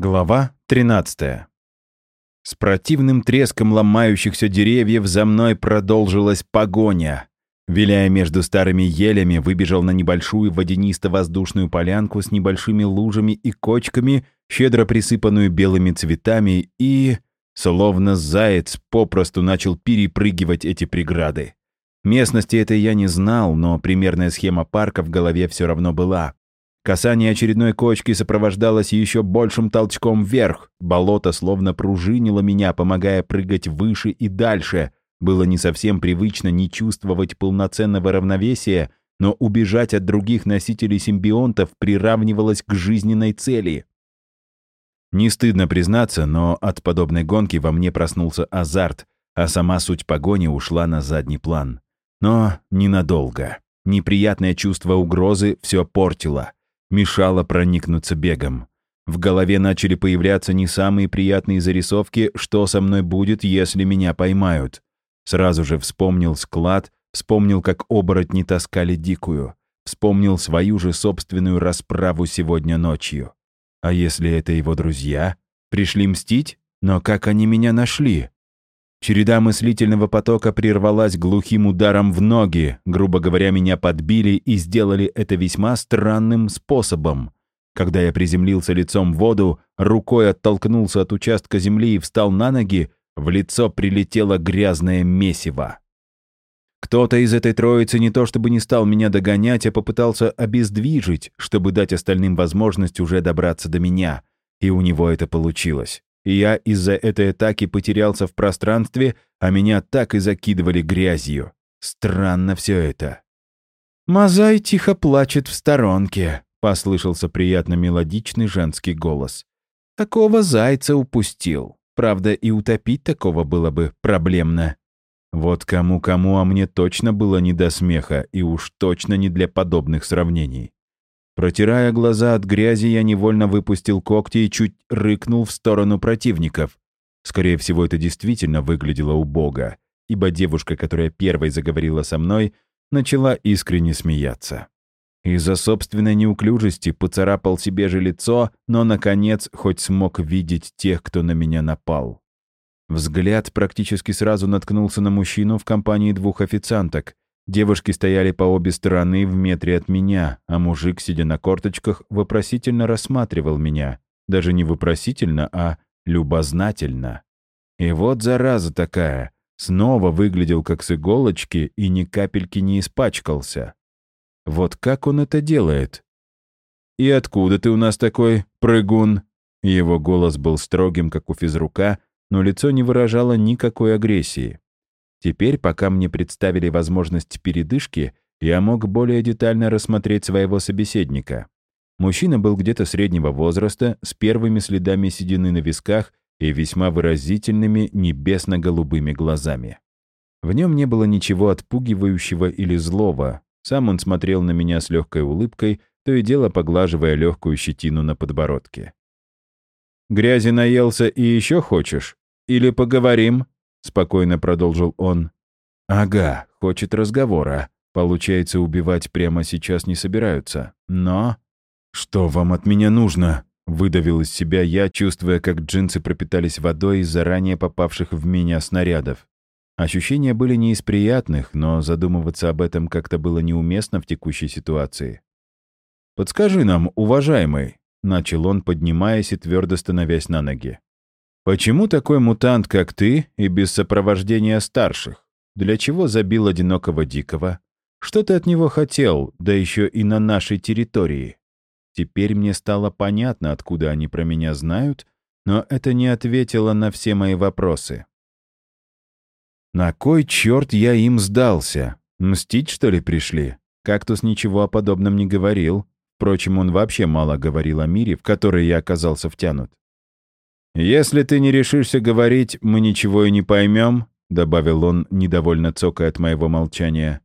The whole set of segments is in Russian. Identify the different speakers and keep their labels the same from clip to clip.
Speaker 1: Глава 13. С противным треском ломающихся деревьев за мной продолжилась погоня. Виляя между старыми елями, выбежал на небольшую водянисто-воздушную полянку с небольшими лужами и кочками, щедро присыпанную белыми цветами, и, словно заяц, попросту начал перепрыгивать эти преграды. Местности этой я не знал, но примерная схема парка в голове все равно была. Касание очередной кочки сопровождалось еще большим толчком вверх. Болото словно пружинило меня, помогая прыгать выше и дальше. Было не совсем привычно не чувствовать полноценного равновесия, но убежать от других носителей симбионтов приравнивалось к жизненной цели. Не стыдно признаться, но от подобной гонки во мне проснулся азарт, а сама суть погони ушла на задний план. Но ненадолго. Неприятное чувство угрозы все портило мешало проникнуться бегом. В голове начали появляться не самые приятные зарисовки, что со мной будет, если меня поймают. Сразу же вспомнил склад, вспомнил, как оборотни таскали дикую, вспомнил свою же собственную расправу сегодня ночью. А если это его друзья? Пришли мстить? Но как они меня нашли? Череда мыслительного потока прервалась глухим ударом в ноги. Грубо говоря, меня подбили и сделали это весьма странным способом. Когда я приземлился лицом в воду, рукой оттолкнулся от участка земли и встал на ноги, в лицо прилетело грязное месиво. Кто-то из этой троицы не то чтобы не стал меня догонять, а попытался обездвижить, чтобы дать остальным возможность уже добраться до меня. И у него это получилось и я из-за этой атаки потерялся в пространстве, а меня так и закидывали грязью. Странно все это. «Мазай тихо плачет в сторонке», — послышался приятно мелодичный женский голос. «Такого зайца упустил. Правда, и утопить такого было бы проблемно». Вот кому-кому, а мне точно было не до смеха, и уж точно не для подобных сравнений. Протирая глаза от грязи, я невольно выпустил когти и чуть рыкнул в сторону противников. Скорее всего, это действительно выглядело убого, ибо девушка, которая первой заговорила со мной, начала искренне смеяться. Из-за собственной неуклюжести поцарапал себе же лицо, но, наконец, хоть смог видеть тех, кто на меня напал. Взгляд практически сразу наткнулся на мужчину в компании двух официанток — Девушки стояли по обе стороны в метре от меня, а мужик, сидя на корточках, вопросительно рассматривал меня. Даже не вопросительно, а любознательно. И вот зараза такая. Снова выглядел как с иголочки и ни капельки не испачкался. Вот как он это делает? «И откуда ты у нас такой, прыгун?» Его голос был строгим, как у физрука, но лицо не выражало никакой агрессии. Теперь, пока мне представили возможность передышки, я мог более детально рассмотреть своего собеседника. Мужчина был где-то среднего возраста, с первыми следами седины на висках и весьма выразительными небесно-голубыми глазами. В нем не было ничего отпугивающего или злого. Сам он смотрел на меня с легкой улыбкой, то и дело поглаживая легкую щетину на подбородке. «Грязи наелся и еще хочешь? Или поговорим?» — спокойно продолжил он. «Ага, хочет разговора. Получается, убивать прямо сейчас не собираются. Но...» «Что вам от меня нужно?» — выдавил из себя я, чувствуя, как джинсы пропитались водой из заранее попавших в меня снарядов. Ощущения были не из приятных, но задумываться об этом как-то было неуместно в текущей ситуации. «Подскажи нам, уважаемый», — начал он, поднимаясь и твердо становясь на ноги. Почему такой мутант, как ты, и без сопровождения старших? Для чего забил одинокого дикого? Что ты от него хотел, да еще и на нашей территории? Теперь мне стало понятно, откуда они про меня знают, но это не ответило на все мои вопросы. На кой черт я им сдался? Мстить, что ли, пришли? Кактус ничего о подобном не говорил. Впрочем, он вообще мало говорил о мире, в который я оказался втянут. «Если ты не решишься говорить, мы ничего и не поймем», добавил он, недовольно цокая от моего молчания.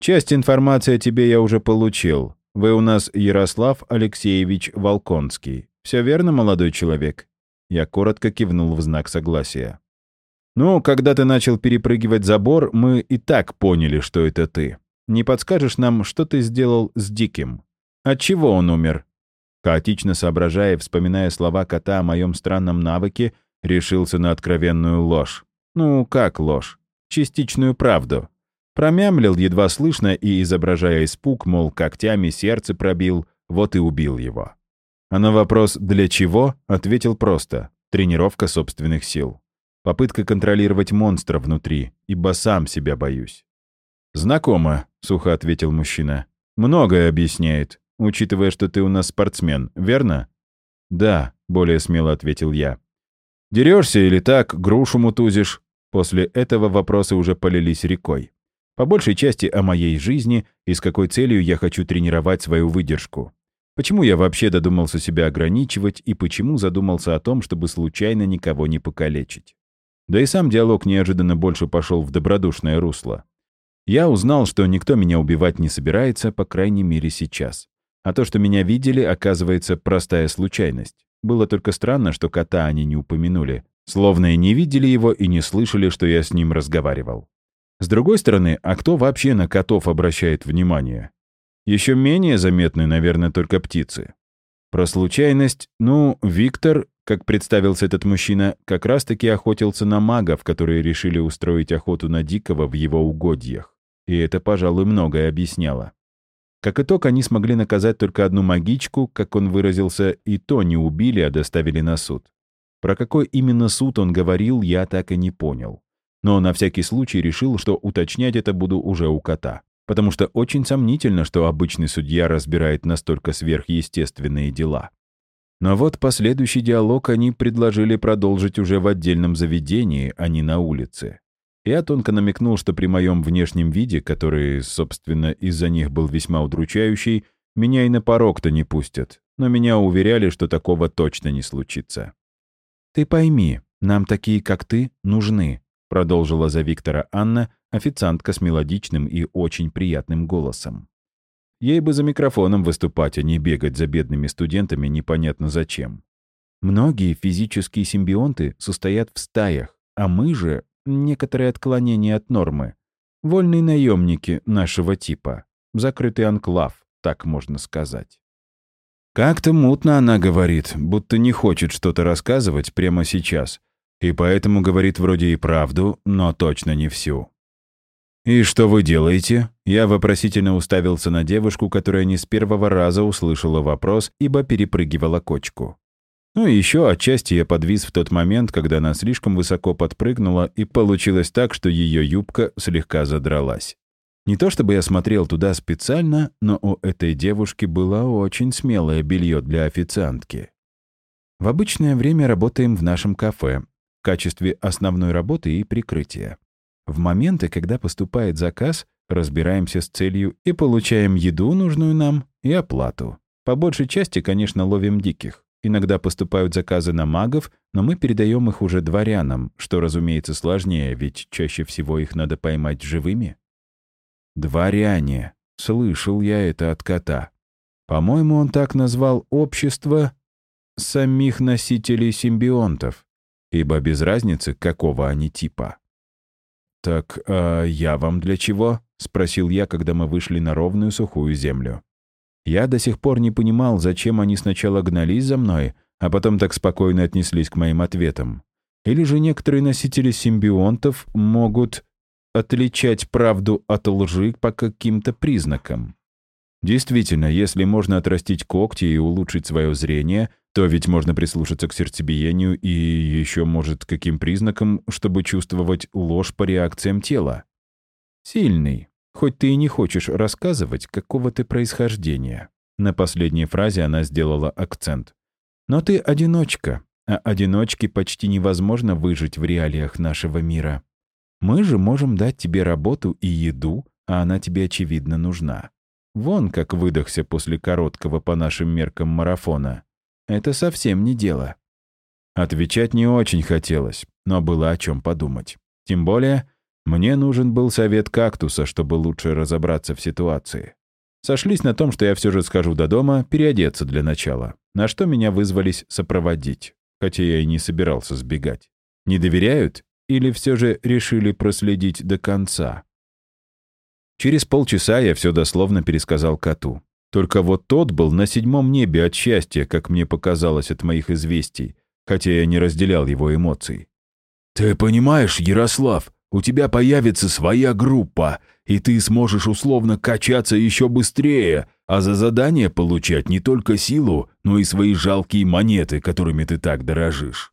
Speaker 1: «Часть информации о тебе я уже получил. Вы у нас Ярослав Алексеевич Волконский. Все верно, молодой человек?» Я коротко кивнул в знак согласия. «Ну, когда ты начал перепрыгивать забор, мы и так поняли, что это ты. Не подскажешь нам, что ты сделал с Диким? От чего он умер?» Хаотично соображая, вспоминая слова кота о моем странном навыке, решился на откровенную ложь. Ну, как ложь? Частичную правду. Промямлил едва слышно и, изображая испуг, мол, когтями сердце пробил, вот и убил его. А на вопрос «для чего?» ответил просто «тренировка собственных сил». Попытка контролировать монстра внутри, ибо сам себя боюсь. «Знакомо», — сухо ответил мужчина. «Многое объясняет, учитывая, что ты у нас спортсмен, верно?» «Да», — более смело ответил я. «Дерешься или так, грушу мутузишь?» После этого вопросы уже полились рекой. По большей части о моей жизни и с какой целью я хочу тренировать свою выдержку. Почему я вообще додумался себя ограничивать и почему задумался о том, чтобы случайно никого не покалечить. Да и сам диалог неожиданно больше пошел в добродушное русло. Я узнал, что никто меня убивать не собирается, по крайней мере сейчас. А то, что меня видели, оказывается, простая случайность. Было только странно, что кота они не упомянули. Словно и не видели его и не слышали, что я с ним разговаривал. С другой стороны, а кто вообще на котов обращает внимание? Еще менее заметны, наверное, только птицы. Про случайность, ну, Виктор, как представился этот мужчина, как раз-таки охотился на магов, которые решили устроить охоту на дикого в его угодьях. И это, пожалуй, многое объясняло. Как итог, они смогли наказать только одну магичку, как он выразился, и то не убили, а доставили на суд. Про какой именно суд он говорил, я так и не понял но на всякий случай решил, что уточнять это буду уже у кота. Потому что очень сомнительно, что обычный судья разбирает настолько сверхъестественные дела. Но вот последующий диалог они предложили продолжить уже в отдельном заведении, а не на улице. Я тонко намекнул, что при моем внешнем виде, который, собственно, из-за них был весьма удручающий, меня и на порог-то не пустят, но меня уверяли, что такого точно не случится. «Ты пойми, нам такие, как ты, нужны», продолжила за Виктора Анна, официантка с мелодичным и очень приятным голосом. Ей бы за микрофоном выступать, а не бегать за бедными студентами непонятно зачем. Многие физические симбионты состоят в стаях, а мы же — некоторые отклонения от нормы. Вольные наемники нашего типа. Закрытый анклав, так можно сказать. Как-то мутно она говорит, будто не хочет что-то рассказывать прямо сейчас, и поэтому говорит вроде и правду, но точно не всю. «И что вы делаете?» Я вопросительно уставился на девушку, которая не с первого раза услышала вопрос, ибо перепрыгивала кочку. Ну и еще отчасти я подвис в тот момент, когда она слишком высоко подпрыгнула, и получилось так, что ее юбка слегка задралась. Не то чтобы я смотрел туда специально, но у этой девушки было очень смелое белье для официантки. В обычное время работаем в нашем кафе, в качестве основной работы и прикрытия. В моменты, когда поступает заказ, разбираемся с целью и получаем еду, нужную нам, и оплату. По большей части, конечно, ловим диких. Иногда поступают заказы на магов, но мы передаем их уже дворянам, что, разумеется, сложнее, ведь чаще всего их надо поймать живыми. Дворяне. Слышал я это от кота. По-моему, он так назвал общество самих носителей симбионтов ибо без разницы, какого они типа. «Так, а я вам для чего?» — спросил я, когда мы вышли на ровную сухую землю. Я до сих пор не понимал, зачем они сначала гнались за мной, а потом так спокойно отнеслись к моим ответам. Или же некоторые носители симбионтов могут отличать правду от лжи по каким-то признакам. Действительно, если можно отрастить когти и улучшить свое зрение, то ведь можно прислушаться к сердцебиению и еще, может, каким признакам, чтобы чувствовать ложь по реакциям тела. Сильный, хоть ты и не хочешь рассказывать, какого ты происхождения. На последней фразе она сделала акцент. Но ты одиночка, а одиночке почти невозможно выжить в реалиях нашего мира. Мы же можем дать тебе работу и еду, а она тебе, очевидно, нужна. Вон как выдохся после короткого по нашим меркам марафона. Это совсем не дело. Отвечать не очень хотелось, но было о чем подумать. Тем более, мне нужен был совет кактуса, чтобы лучше разобраться в ситуации. Сошлись на том, что я все же схожу до дома, переодеться для начала, на что меня вызвались сопроводить, хотя я и не собирался сбегать. Не доверяют или все же решили проследить до конца? Через полчаса я все дословно пересказал коту. Только вот тот был на седьмом небе от счастья, как мне показалось от моих известий, хотя я не разделял его эмоций.
Speaker 2: «Ты понимаешь, Ярослав, у тебя появится своя группа, и ты сможешь условно качаться еще быстрее, а за задание получать не только силу, но и свои жалкие монеты, которыми ты так дорожишь».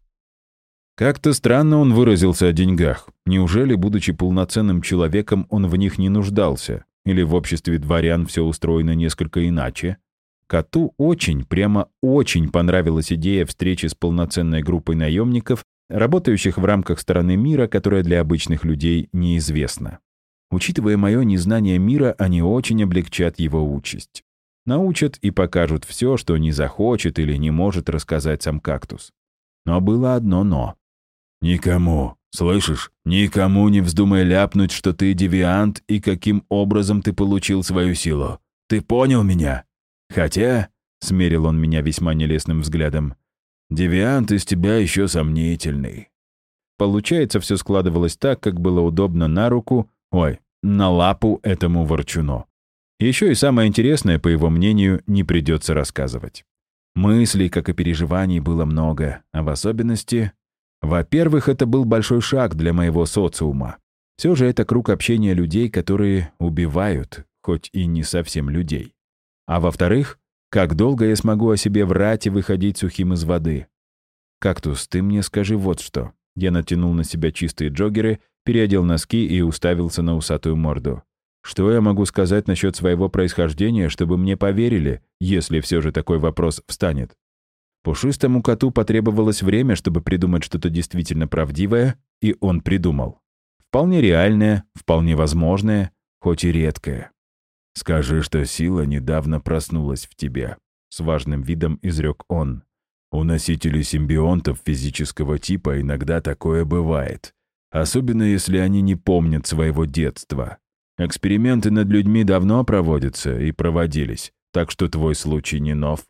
Speaker 1: Как-то странно он выразился о деньгах. Неужели, будучи полноценным человеком, он в них не нуждался? Или в обществе дворян все устроено несколько иначе? Коту очень, прямо очень понравилась идея встречи с полноценной группой наемников, работающих в рамках стороны мира, которая для обычных людей неизвестна. Учитывая мое незнание мира, они очень облегчат его участь. Научат и покажут все, что не захочет или не может рассказать сам кактус. Но было одно «но».
Speaker 2: «Никому, слышишь, никому не вздумай ляпнуть, что ты девиант и каким образом ты получил свою силу. Ты понял меня? Хотя, — смерил он меня весьма нелестным взглядом, — девиант из тебя еще сомнительный».
Speaker 1: Получается, все складывалось так, как было удобно на руку, ой, на лапу этому ворчуну. Еще и самое интересное, по его мнению, не придется рассказывать. Мыслей, как и переживаний, было много, а в особенности во-первых, это был большой шаг для моего социума. Все же это круг общения людей, которые убивают, хоть и не совсем людей. А во-вторых, как долго я смогу о себе врать и выходить сухим из воды? «Кактус, ты мне скажи вот что». Я натянул на себя чистые джоггеры, переодел носки и уставился на усатую морду. Что я могу сказать насчет своего происхождения, чтобы мне поверили, если все же такой вопрос встанет? Пушистому коту потребовалось время, чтобы придумать что-то действительно правдивое, и он придумал. Вполне реальное, вполне возможное, хоть и редкое.
Speaker 2: «Скажи, что сила недавно проснулась в тебе», — с важным видом изрек он. «У носителей симбионтов физического типа иногда такое бывает, особенно если они не помнят своего детства. Эксперименты над людьми давно проводятся и проводились, так что твой случай не нов.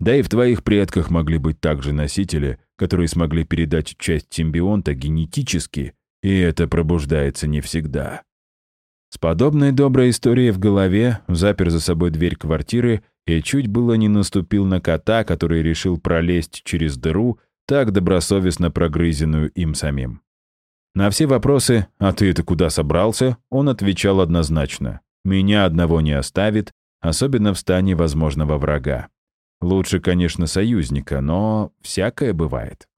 Speaker 2: Да и в твоих предках могли быть также носители, которые смогли передать часть симбионта генетически, и это пробуждается не всегда.
Speaker 1: С подобной доброй историей в голове запер за собой дверь квартиры и чуть было не наступил на кота, который решил пролезть через дыру, так добросовестно прогрызенную им самим. На все вопросы «А ты это куда собрался?» он отвечал однозначно. «Меня одного не оставит, особенно в стане возможного врага». Лучше, конечно, союзника, но всякое бывает.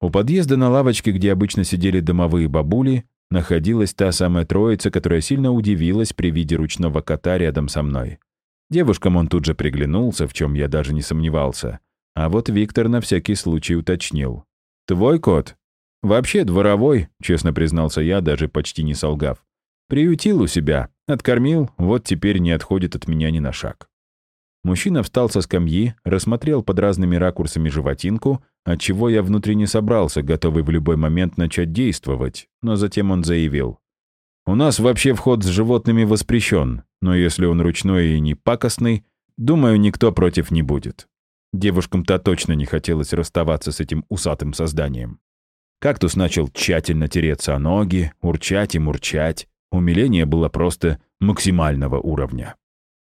Speaker 1: У подъезда на лавочке, где обычно сидели домовые бабули, находилась та самая троица, которая сильно удивилась при виде ручного кота рядом со мной. Девушкам он тут же приглянулся, в чем я даже не сомневался. А вот Виктор на всякий случай уточнил. «Твой кот?» «Вообще дворовой», — честно признался я, даже почти не солгав. «Приютил у себя, откормил, вот теперь не отходит от меня ни на шаг». Мужчина встал со скамьи, рассмотрел под разными ракурсами животинку, отчего я внутренне собрался, готовый в любой момент начать действовать, но затем он заявил. «У нас вообще вход с животными воспрещен, но если он ручной и не пакостный, думаю, никто против не будет». Девушкам-то точно не хотелось расставаться с этим усатым созданием. Кактус начал тщательно тереться о ноги, урчать и мурчать. Умиление было просто максимального уровня.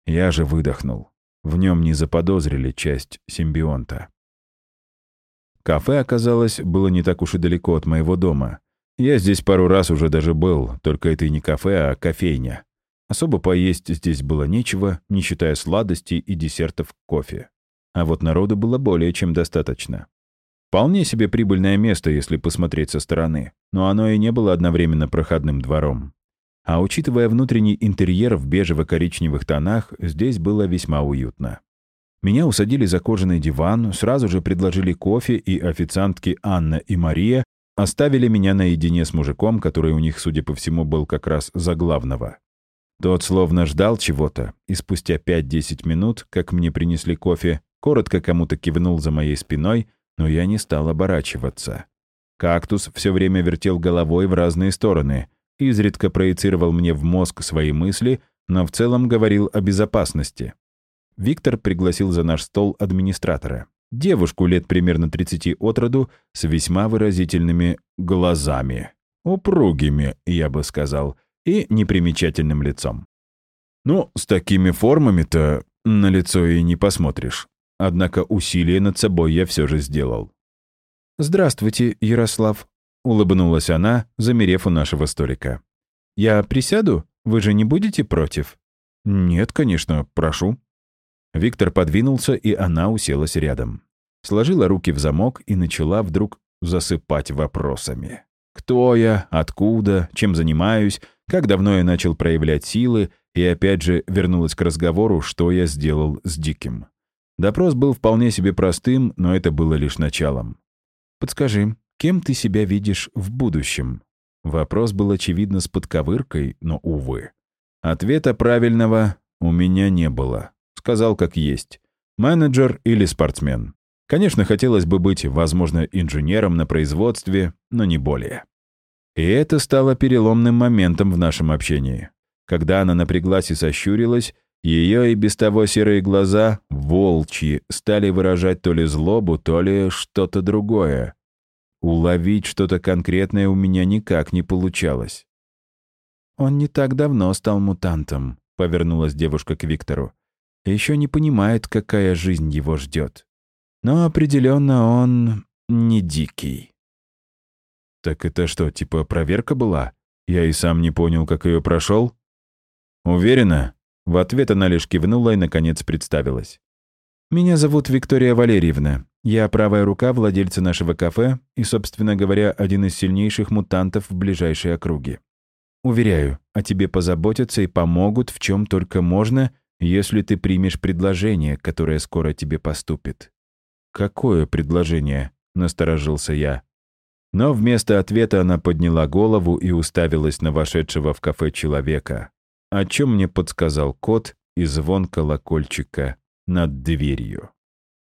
Speaker 1: Я же выдохнул. В нем не заподозрили часть симбионта. Кафе, оказалось, было не так уж и далеко от моего дома. Я здесь пару раз уже даже был, только это и не кафе, а кофейня. Особо поесть здесь было нечего, не считая сладостей и десертов кофе. А вот народу было более чем достаточно. Вполне себе прибыльное место, если посмотреть со стороны, но оно и не было одновременно проходным двором. А учитывая внутренний интерьер в бежево-коричневых тонах, здесь было весьма уютно. Меня усадили за кожаный диван, сразу же предложили кофе, и официантки Анна и Мария оставили меня наедине с мужиком, который у них, судя по всему, был как раз за главного. Тот словно ждал чего-то, и спустя 5-10 минут, как мне принесли кофе, коротко кому-то кивнул за моей спиной, но я не стал оборачиваться. Кактус все время вертел головой в разные стороны, изредка проецировал мне в мозг свои мысли, но в целом говорил о безопасности. Виктор пригласил за наш стол администратора. Девушку лет примерно 30 от роду с весьма выразительными глазами. Упругими, я бы сказал, и непримечательным лицом. «Ну, с такими формами-то...» на лицо и не посмотришь. Однако усилие над собой я все же сделал. «Здравствуйте, Ярослав», — улыбнулась она, замерев у нашего столика. «Я присяду? Вы же не будете против?» «Нет, конечно, прошу». Виктор подвинулся, и она уселась рядом. Сложила руки в замок и начала вдруг засыпать вопросами. Кто я, откуда, чем занимаюсь, как давно я начал проявлять силы, и опять же вернулась к разговору, что я сделал с Диким. Допрос был вполне себе простым, но это было лишь началом. «Подскажи, кем ты себя видишь в будущем?» Вопрос был, очевидно, с подковыркой, но, увы. Ответа правильного у меня не было. Сказал как есть. Менеджер или спортсмен. Конечно, хотелось бы быть, возможно, инженером на производстве, но не более. И это стало переломным моментом в нашем общении. Когда она напряглась и сощурилась, ее и без того серые глаза, волчьи, стали выражать то ли злобу, то ли что-то другое. Уловить что-то конкретное у меня никак не получалось. «Он не так давно стал мутантом», — повернулась девушка к Виктору. «Еще не понимает, какая жизнь его ждет. Но определенно он не дикий». «Так это что, типа проверка была? Я и сам не понял, как ее прошел?» «Уверена?» В ответ она лишь кивнула и, наконец, представилась. «Меня зовут Виктория Валерьевна. Я правая рука владельца нашего кафе и, собственно говоря, один из сильнейших мутантов в ближайшей округе. Уверяю, о тебе позаботятся и помогут в чем только можно, если ты примешь предложение, которое скоро тебе поступит». «Какое предложение?» — насторожился я. Но вместо ответа она подняла голову и уставилась на вошедшего в кафе человека, о чем мне подсказал кот и звон колокольчика над дверью.